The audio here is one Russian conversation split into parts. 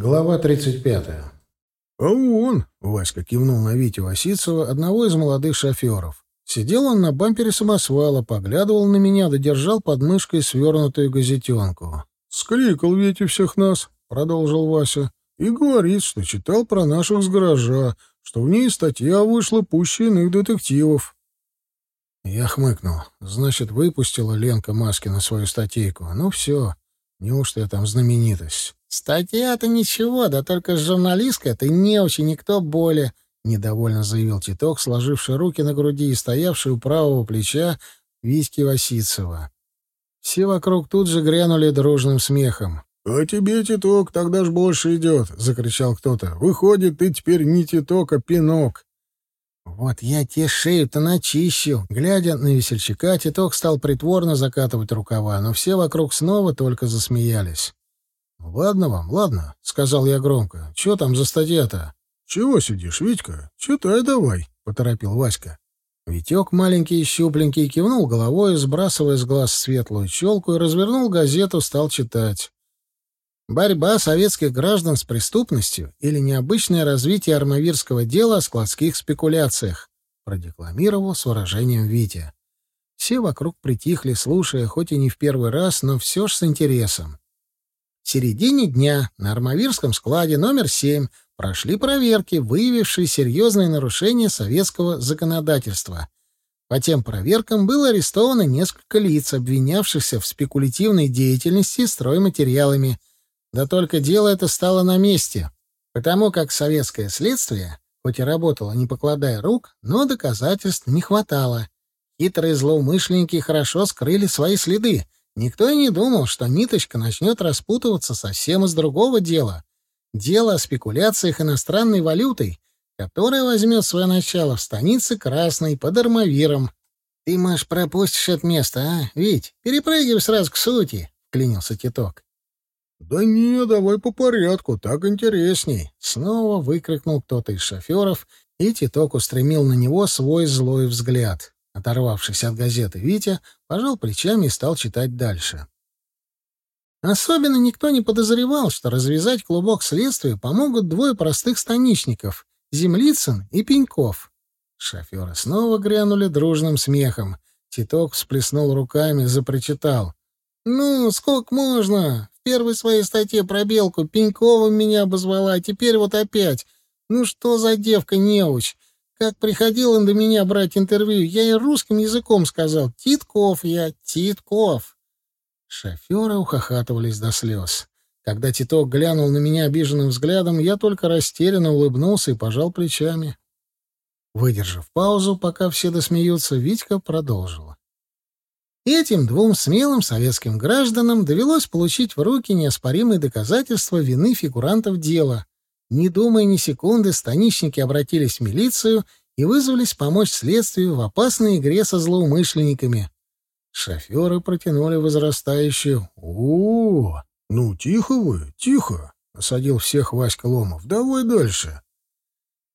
Глава 35. «А он!» — Васька кивнул на Витю Васицева, одного из молодых шоферов. Сидел он на бампере самосвала, поглядывал на меня, додержал под мышкой свернутую газетенку. «Скликал Витю всех нас», — продолжил Вася, — «и говорит, что читал про наших с гаража, что в ней статья вышла пуще иных детективов». Я хмыкнул. Значит, выпустила Ленка Маскина свою статейку. Ну все, неужто я там знаменитость? «Статья-то ничего, да только с журналисткой ты не очень никто более», — недовольно заявил Титок, сложивший руки на груди и стоявший у правого плеча Витьки Васицева. Все вокруг тут же грянули дружным смехом. «А тебе, Титок, тогда ж больше идет!» — закричал кто-то. «Выходит, ты теперь не Титок, а Пинок!» «Вот я тебе шею-то начищу!» Глядя на весельчака, Титок стал притворно закатывать рукава, но все вокруг снова только засмеялись. «Ладно вам, ладно», — сказал я громко. «Чё там за статья-то?» «Чего сидишь, Витька? Читай давай», — поторопил Васька. Витек маленький и щупленький кивнул головой, сбрасывая с глаз светлую челку, и развернул газету, стал читать. «Борьба советских граждан с преступностью или необычное развитие армавирского дела о складских спекуляциях», — продекламировал с выражением Витя. Все вокруг притихли, слушая, хоть и не в первый раз, но все ж с интересом. В середине дня на Армавирском складе номер 7 прошли проверки, выявившие серьезные нарушения советского законодательства. По тем проверкам было арестовано несколько лиц, обвинявшихся в спекулятивной деятельности стройматериалами. Да только дело это стало на месте, потому как советское следствие, хоть и работало не покладая рук, но доказательств не хватало. Хитрые злоумышленники хорошо скрыли свои следы — Никто и не думал, что ниточка начнет распутываться совсем из другого дела. Дело о спекуляциях иностранной валютой, которое возьмет свое начало в станице Красной под Армавиром. «Ты, Маш, пропустишь это место, а? Вить, перепрыгивай сразу к сути», — клянился Титок. «Да не, давай по порядку, так интересней», — снова выкрикнул кто-то из шоферов, и Титок устремил на него свой злой взгляд. Оторвавшись от газеты, Витя пожал плечами и стал читать дальше. Особенно никто не подозревал, что развязать клубок следствия помогут двое простых станичников — Землицын и Пеньков. Шоферы снова грянули дружным смехом. Титок всплеснул руками, запричитал. «Ну, сколько можно? В первой своей статье про Белку Пенькова меня обозвала, а теперь вот опять. Ну что за девка неуч? Как приходил он до меня брать интервью, я и русским языком сказал «Титков я, Титков». Шоферы ухахатывались до слез. Когда Титок глянул на меня обиженным взглядом, я только растерянно улыбнулся и пожал плечами. Выдержав паузу, пока все досмеются, Витька продолжила. Этим двум смелым советским гражданам довелось получить в руки неоспоримые доказательства вины фигурантов дела, не думая ни секунды, станичники обратились в милицию и вызвались помочь следствию в опасной игре со злоумышленниками. Шоферы протянули возрастающую -у Ну, тихо вы, тихо!» — осадил всех Васька Ломов. «Давай дальше!»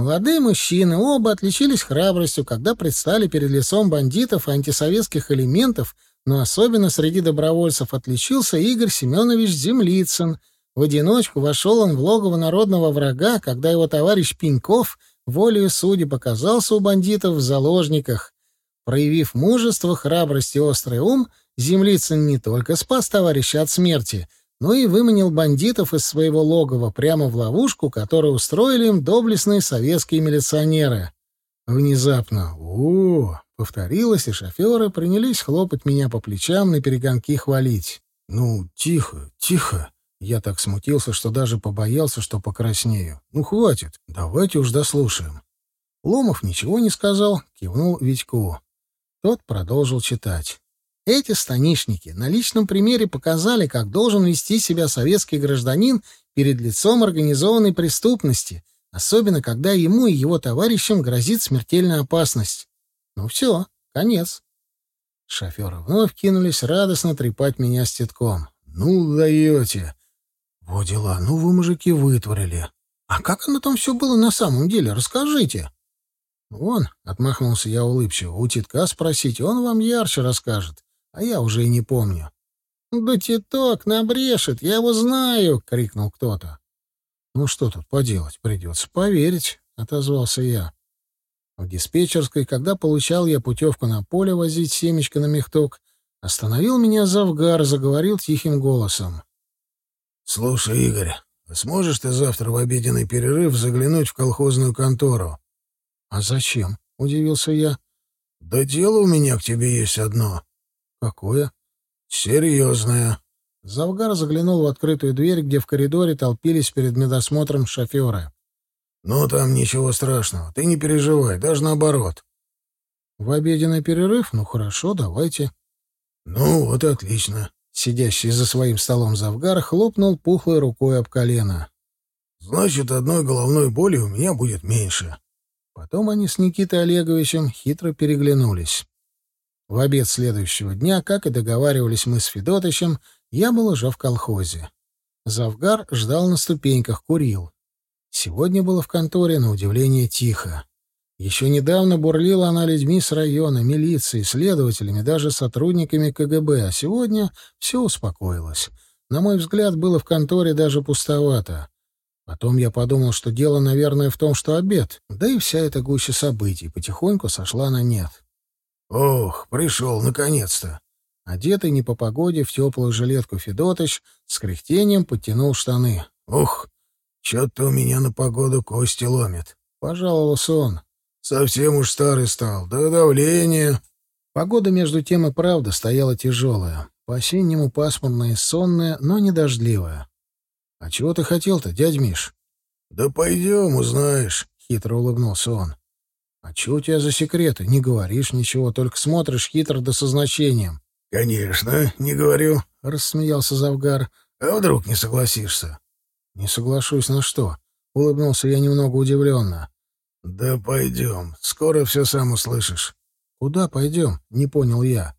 Молодые мужчины оба отличились храбростью, когда предстали перед лицом бандитов и антисоветских элементов, но особенно среди добровольцев отличился Игорь Семенович Землицын — в одиночку вошел он в логово народного врага, когда его товарищ Пеньков волею судьи показался у бандитов в заложниках. Проявив мужество, храбрость и острый ум, Землицын не только спас товарища от смерти, но и выманил бандитов из своего логова прямо в ловушку, которую устроили им доблестные советские милиционеры. Внезапно «О!» повторилось, и шоферы принялись хлопать меня по плечам на перегонки хвалить. «Ну, тихо, тихо!» Я так смутился, что даже побоялся, что покраснею. «Ну, хватит, давайте уж дослушаем». Ломов ничего не сказал, кивнул Витьку. Тот продолжил читать. Эти станишники на личном примере показали, как должен вести себя советский гражданин перед лицом организованной преступности, особенно когда ему и его товарищам грозит смертельная опасность. Ну все, конец. Шоферы вновь кинулись радостно трепать меня с тетком. «Ну, даете! «Во дела, ну вы, мужики, вытворили. А как оно там все было на самом деле? Расскажите». «Вон», — отмахнулся я улыбчиво, — «у Титка спросите, он вам ярче расскажет, а я уже и не помню». «Да Титок набрешет, я его знаю!» — крикнул кто-то. «Ну что тут поделать? Придется поверить», — отозвался я. В диспетчерской, когда получал я путевку на поле возить семечко на мехток, остановил меня Завгар, заговорил тихим голосом. «Слушай, Игорь, сможешь ты завтра в обеденный перерыв заглянуть в колхозную контору?» «А зачем?» — удивился я. «Да дело у меня к тебе есть одно». «Какое?» «Серьезное». Завгар заглянул в открытую дверь, где в коридоре толпились перед медосмотром шоферы. «Ну, там ничего страшного. Ты не переживай, даже наоборот». «В обеденный перерыв? Ну, хорошо, давайте». «Ну, вот отлично». Сидящий за своим столом Завгар хлопнул пухлой рукой об колено. «Значит, одной головной боли у меня будет меньше». Потом они с Никитой Олеговичем хитро переглянулись. В обед следующего дня, как и договаривались мы с Федотычем, я был уже в колхозе. Завгар ждал на ступеньках, курил. Сегодня было в конторе, на удивление, тихо. Еще недавно бурлила она людьми с района, милицией, следователями, даже сотрудниками КГБ, а сегодня все успокоилось. На мой взгляд, было в конторе даже пустовато. Потом я подумал, что дело, наверное, в том, что обед, да и вся эта гуща событий потихоньку сошла на нет. «Ох, пришел, наконец-то!» Одетый не по погоде в теплую жилетку Федотыч с кряхтением подтянул штаны. «Ух, что-то у меня на погоду кости ломит», — пожаловался он. «Совсем уж старый стал, да давление». Погода между тем и правда стояла тяжелая, по-осеннему пасмурная и сонная, но не дождливая. «А чего ты хотел-то, дядь Миш?» «Да пойдем, узнаешь», — хитро улыбнулся он. «А чего у тебя за секреты? Не говоришь ничего, только смотришь хитро да со значением». «Конечно, не говорю», — рассмеялся Завгар. «А вдруг не согласишься?» «Не соглашусь на что?» — улыбнулся я немного удивленно. «Да пойдем. Скоро все сам услышишь». «Куда пойдем?» — не понял я.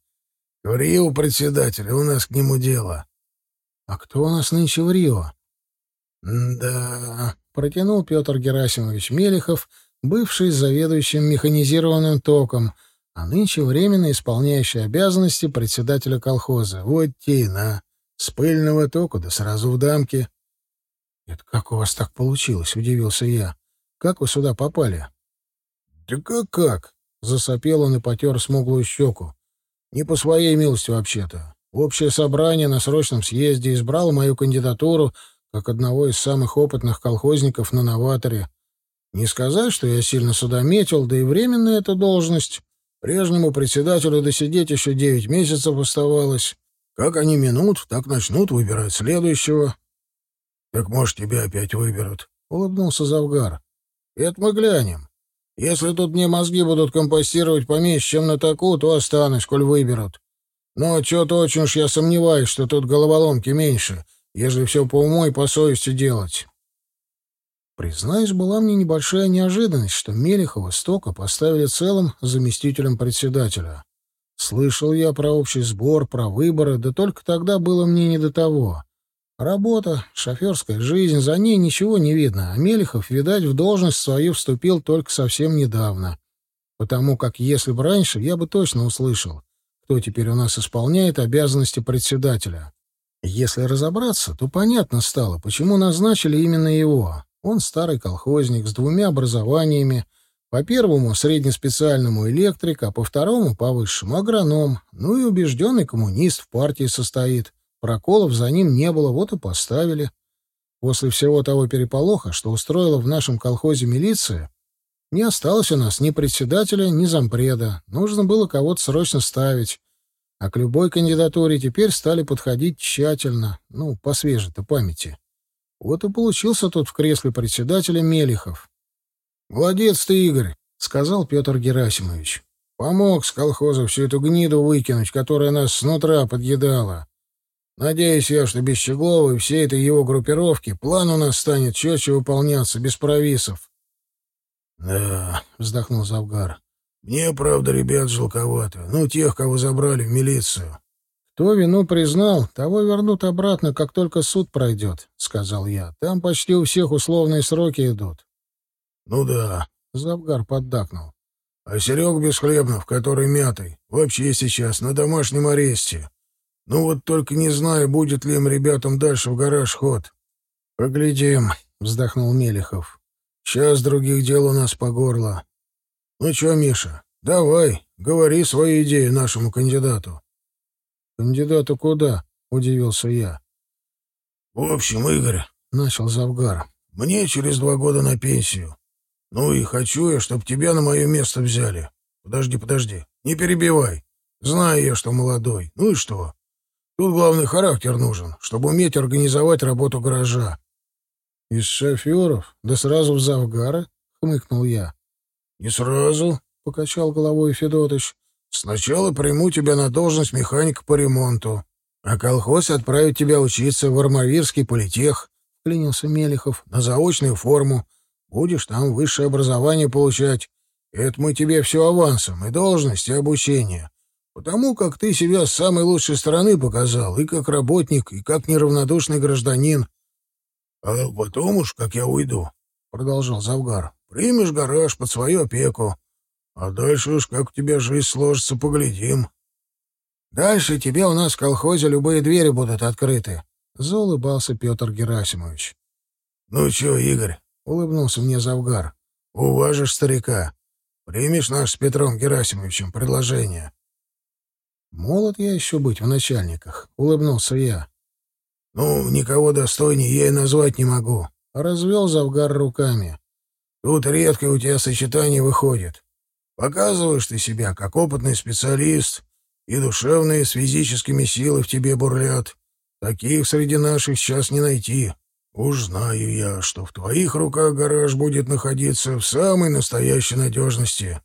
«В Рио председателя. У нас к нему дело». «А кто у нас нынче в Рио?» «Да...» — протянул Петр Герасимович Мелехов, бывший заведующим механизированным током, а нынче временно исполняющий обязанности председателя колхоза. «Вот тина. С пыльного тока да сразу в дамке». «Это как у вас так получилось?» — удивился я. «Как вы сюда попали?» «Да как-как?» — засопел он и потер смуглую щеку. «Не по своей милости вообще-то. Общее собрание на срочном съезде избрало мою кандидатуру как одного из самых опытных колхозников на новаторе. Не сказать, что я сильно сюда метил, да и временная эта должность. Прежнему председателю досидеть еще девять месяцев оставалось. Как они минут, так начнут выбирать следующего. — Так, может, тебя опять выберут? — улыбнулся Завгар. — Это мы глянем. Если тут мне мозги будут компостировать поменьше, чем на таку, то останусь, коль выберут. Но что-то очень уж я сомневаюсь, что тут головоломки меньше, ежели все по уму и по совести делать. Признаюсь, была мне небольшая неожиданность, что Мелехова Стока поставили целым заместителем председателя. Слышал я про общий сбор, про выборы, да только тогда было мне не до того. Работа, шоферская жизнь, за ней ничего не видно, а Мелехов, видать, в должность свою вступил только совсем недавно. Потому как если бы раньше, я бы точно услышал, кто теперь у нас исполняет обязанности председателя. Если разобраться, то понятно стало, почему назначили именно его. Он старый колхозник с двумя образованиями. По первому — среднеспециальному электрик, а по второму — по высшему — агроном. Ну и убежденный коммунист в партии состоит. Проколов за ним не было, вот и поставили. После всего того переполоха, что устроила в нашем колхозе милиция, не осталось у нас ни председателя, ни зампреда. Нужно было кого-то срочно ставить. А к любой кандидатуре теперь стали подходить тщательно, ну, по свежей-то памяти. Вот и получился тут в кресле председателя Мелихов. «Молодец ты, Игорь», — сказал Петр Герасимович. «Помог с колхоза всю эту гниду выкинуть, которая нас снутра подъедала. Надеюсь я, что без Щеглова и всей этой его группировки план у нас станет четче выполняться, без провисов». «Да», — вздохнул Завгар. «Мне, правда, ребят жалковато. Ну, тех, кого забрали в милицию. «Кто вину признал, того вернут обратно, как только суд пройдет», — сказал я. «Там почти у всех условные сроки идут». «Ну да», — Завгар поддакнул. «А Серег Бесхлебнов, который мятый, вообще сейчас на домашнем аресте. Ну вот только не знаю, будет ли им ребятам дальше в гараж ход». «Поглядим», вздохнул Мелехов. Сейчас других дел у нас по горло. Ну что, Миша, давай, говори свою идею нашему кандидату. Кандидату куда? удивился я. В общем, Игорь, начал Завгар. Мне через два года на пенсию. Ну и хочу я, чтобы тебя на мое место взяли. Подожди, подожди, не перебивай. Знаю я, что молодой. Ну и что? Тут главный характер нужен, чтобы уметь организовать работу гаража. — Из шоферов? Да сразу в завгара? — хмыкнул я. — Не сразу, — покачал головой Федотыч. — Сначала приму тебя на должность механика по ремонту, а колхоз отправит тебя учиться в Армавирский политех, — клянился Мелехов, — на заочную форму. Будешь там высшее образование получать. Это мы тебе все авансом, и должность, и обучение. Потому как ты себя с самой лучшей стороны показал, и как работник, и как неравнодушный гражданин. — А потом уж, как я уйду, — продолжал Завгар, — примешь гараж под свою опеку. А дальше уж как у тебя жизнь сложится, поглядим. — Дальше тебе у нас в колхозе любые двери будут открыты, — заулыбался Петр Герасимович. — Ну чё, Игорь, — улыбнулся мне Завгар, — уважишь старика. Примешь наш с Петром Герасимовичем предложение. — Молод я еще быть в начальниках, — улыбнулся я. «Ну, никого достойнее я и назвать не могу», — развел Завгар руками. «Тут редко у тебя сочетание выходит. Показываешь ты себя как опытный специалист, и душевные с физическими силы в тебе бурлят. Таких среди наших сейчас не найти. Уж знаю я, что в твоих руках гараж будет находиться в самой настоящей надежности».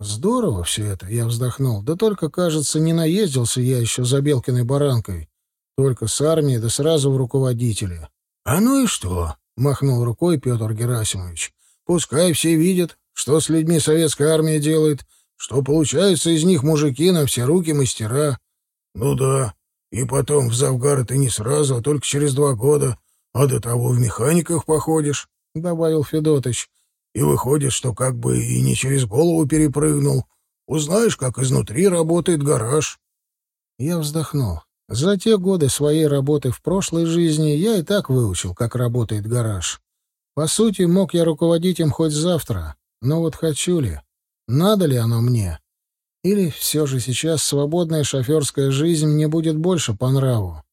«Здорово все это», — я вздохнул. «Да только, кажется, не наездился я еще за Белкиной баранкой. Только с армией, да сразу в руководители. — А ну и что? — махнул рукой Петр Герасимович. — Пускай все видят, что с людьми советская армия делает, что получаются из них мужики на все руки мастера. — Ну да, и потом в Завгар ты не сразу, а только через два года, а до того в механиках походишь, — добавил Федотыч. — И выходит, что как бы и не через голову перепрыгнул. Узнаешь, как изнутри работает гараж. Я вздохнул. За те годы своей работы в прошлой жизни я и так выучил, как работает гараж. По сути, мог я руководить им хоть завтра, но вот хочу ли? Надо ли оно мне? Или все же сейчас свободная шоферская жизнь мне будет больше по нраву?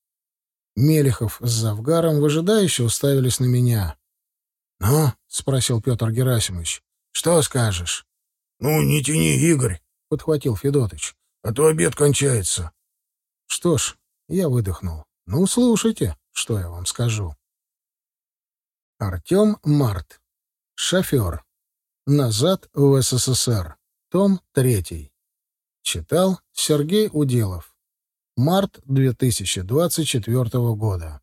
Мелехов с Завгаром выжидающе уставились на меня. «Ну?» — спросил Петр Герасимович. «Что скажешь?» «Ну, не тяни, Игорь», — подхватил Федотыч. «А то обед кончается». «Что ж, я выдохнул. «Ну, слушайте, что я вам скажу». Артем Март. Шофер. Назад в СССР. Том 3. Читал Сергей Уделов. Март 2024 года.